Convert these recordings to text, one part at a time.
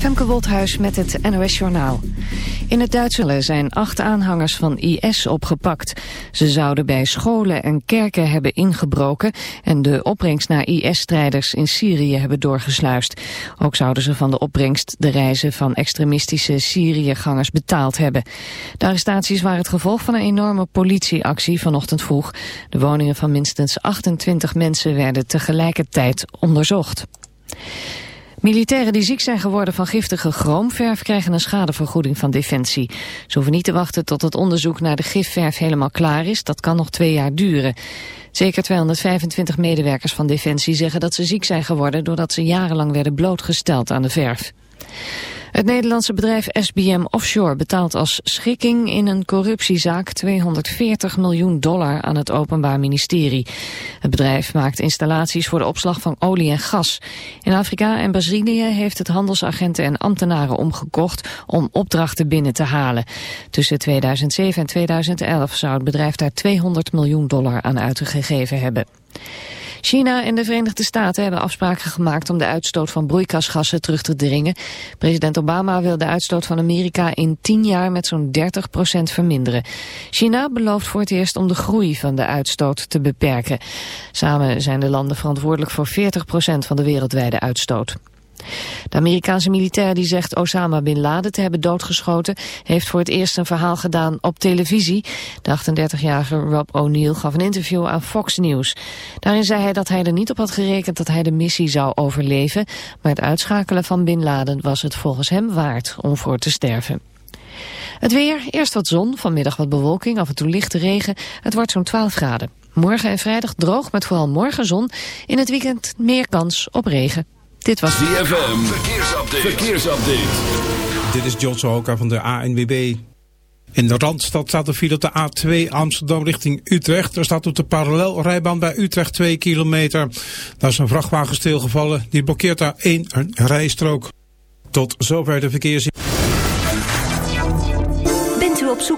Femke Wolthuis met het NOS Journaal. In het Duitse zijn acht aanhangers van IS opgepakt. Ze zouden bij scholen en kerken hebben ingebroken... en de opbrengst naar IS-strijders in Syrië hebben doorgesluist. Ook zouden ze van de opbrengst de reizen van extremistische Syriëgangers betaald hebben. De arrestaties waren het gevolg van een enorme politieactie vanochtend vroeg. De woningen van minstens 28 mensen werden tegelijkertijd onderzocht. Militairen die ziek zijn geworden van giftige chroomverf krijgen een schadevergoeding van Defensie. Ze hoeven niet te wachten tot het onderzoek naar de gifverf helemaal klaar is. Dat kan nog twee jaar duren. Zeker 225 medewerkers van Defensie zeggen dat ze ziek zijn geworden doordat ze jarenlang werden blootgesteld aan de verf. Het Nederlandse bedrijf SBM Offshore betaalt als schikking in een corruptiezaak 240 miljoen dollar aan het Openbaar Ministerie. Het bedrijf maakt installaties voor de opslag van olie en gas. In Afrika en Brazilië heeft het handelsagenten en ambtenaren omgekocht om opdrachten binnen te halen. Tussen 2007 en 2011 zou het bedrijf daar 200 miljoen dollar aan uitgegeven hebben. China en de Verenigde Staten hebben afspraken gemaakt om de uitstoot van broeikasgassen terug te dringen. President Obama wil de uitstoot van Amerika in 10 jaar met zo'n 30% verminderen. China belooft voor het eerst om de groei van de uitstoot te beperken. Samen zijn de landen verantwoordelijk voor 40% van de wereldwijde uitstoot. De Amerikaanse militair die zegt Osama Bin Laden te hebben doodgeschoten... heeft voor het eerst een verhaal gedaan op televisie. De 38-jarige Rob O'Neill gaf een interview aan Fox News. Daarin zei hij dat hij er niet op had gerekend dat hij de missie zou overleven... maar het uitschakelen van Bin Laden was het volgens hem waard om voor te sterven. Het weer, eerst wat zon, vanmiddag wat bewolking, af en toe lichte regen. Het wordt zo'n 12 graden. Morgen en vrijdag droog met vooral morgen zon. In het weekend meer kans op regen. Dit was DFM. Verkeersupdate. Verkeersupdate. Dit is John Sohoka van de ANWB. In de Randstad staat de file op de A2 Amsterdam richting Utrecht. Er staat op de parallelrijbaan bij Utrecht 2 kilometer. Daar is een vrachtwagen stilgevallen. Die blokkeert daar één rijstrook. Tot zover de verkeers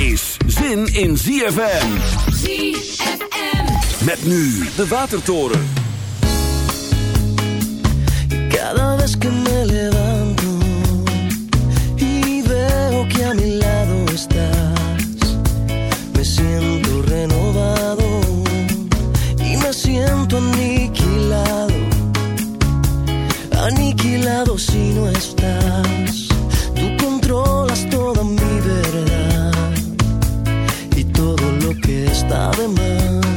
Is zin in ZFM. ZFM. Met nu de Watertoren. Cada vez que me levanto y veo que a mi lado estás, me siento renovado y me siento aniquilado, aniquilado si no estás. Que está de más.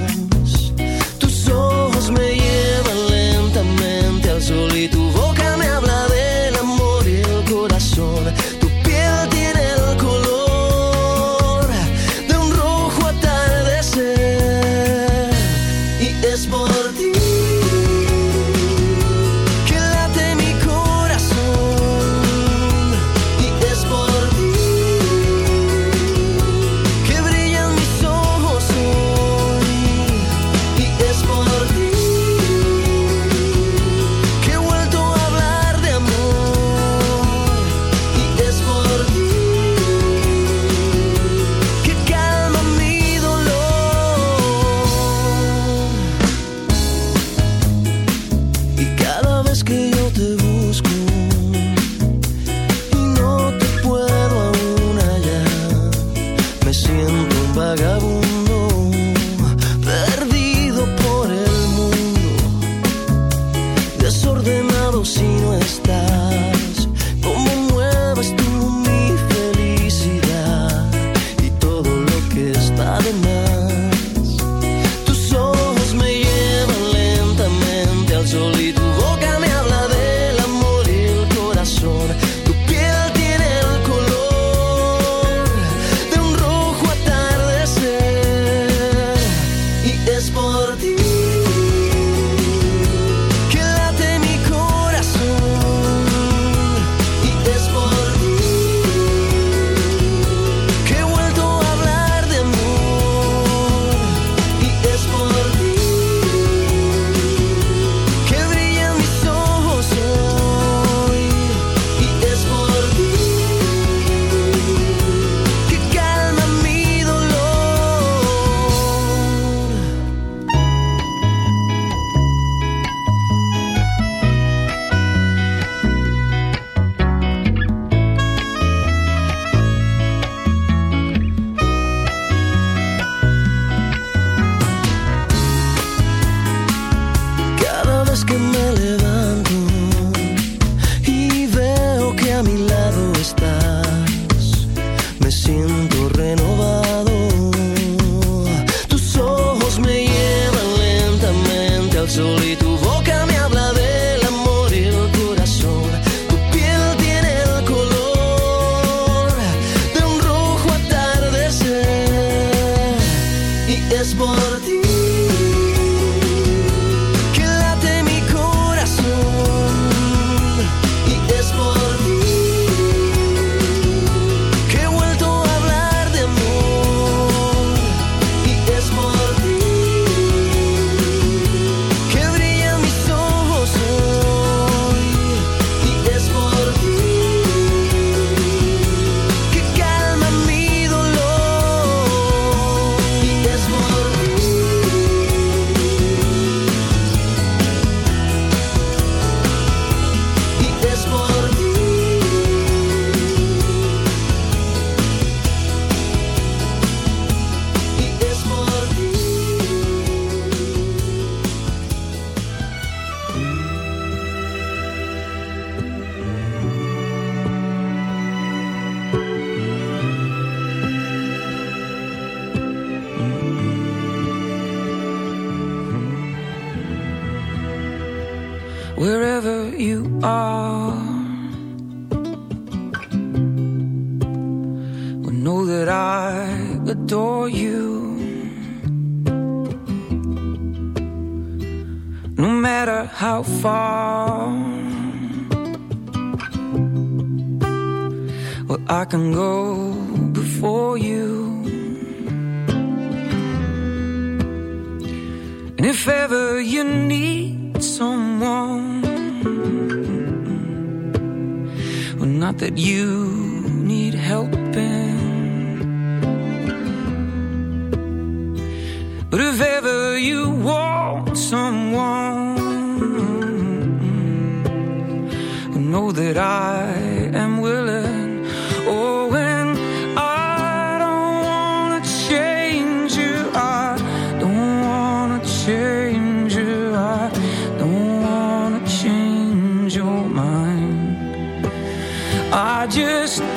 I just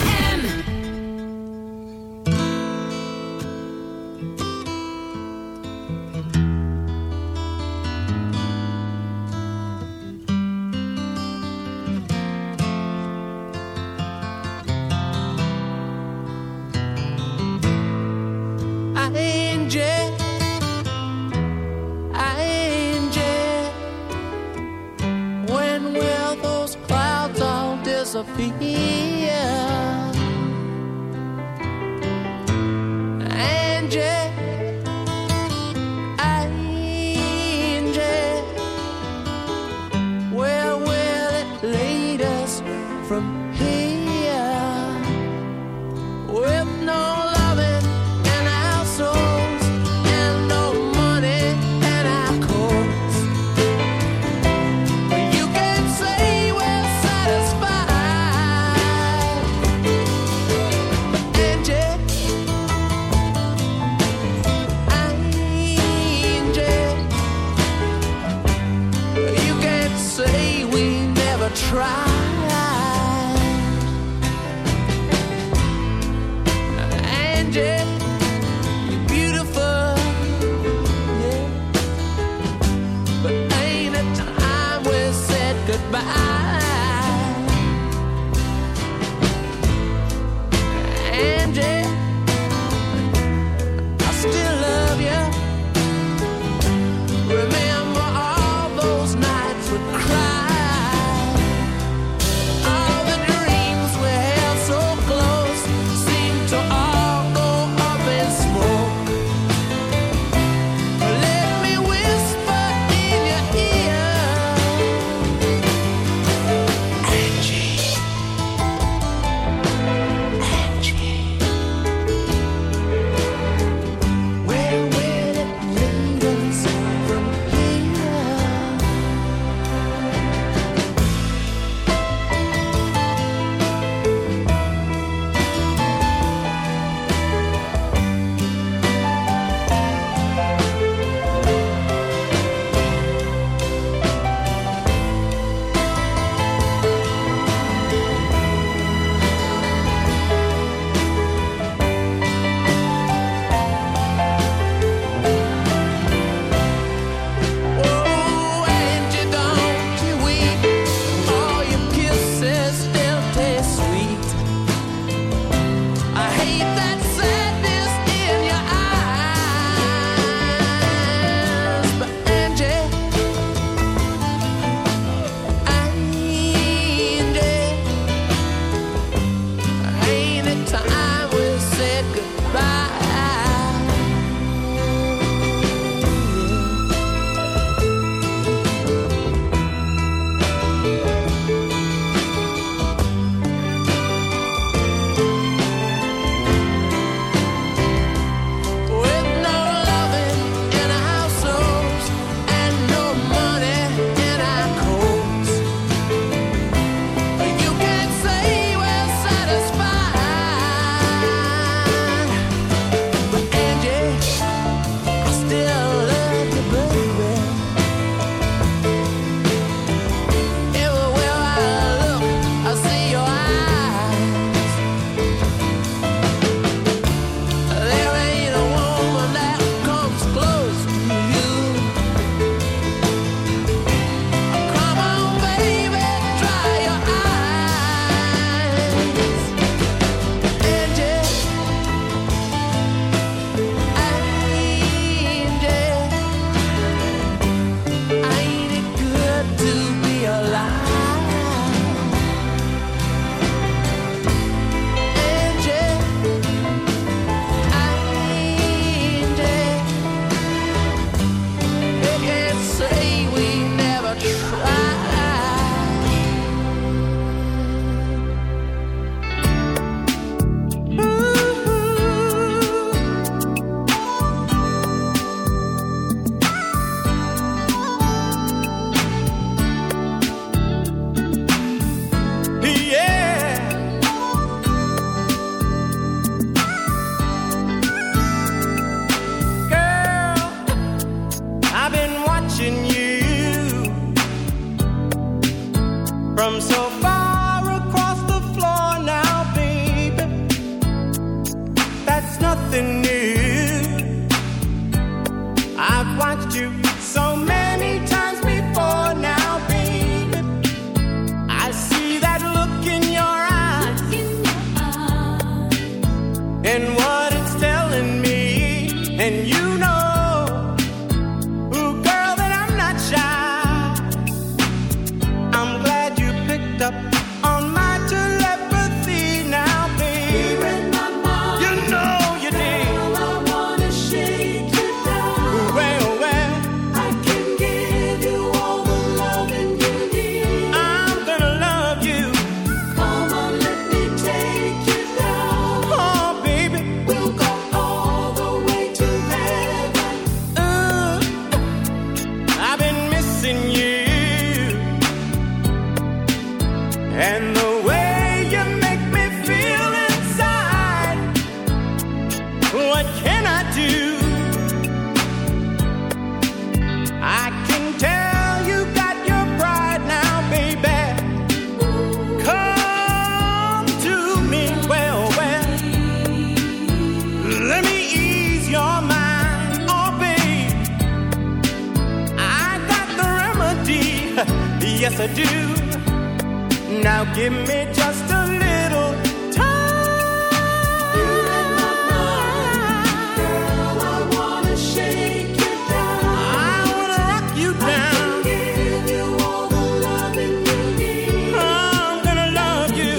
Now give me just a little time. You in my mind, girl. I wanna shake you down. I wanna rock you down. I can give you all the loving you need. I'm gonna love you,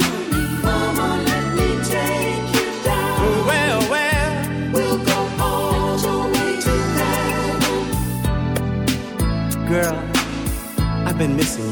Mama. Let me take you down. Well, well, we'll go all the way to heaven, girl. I've been missing you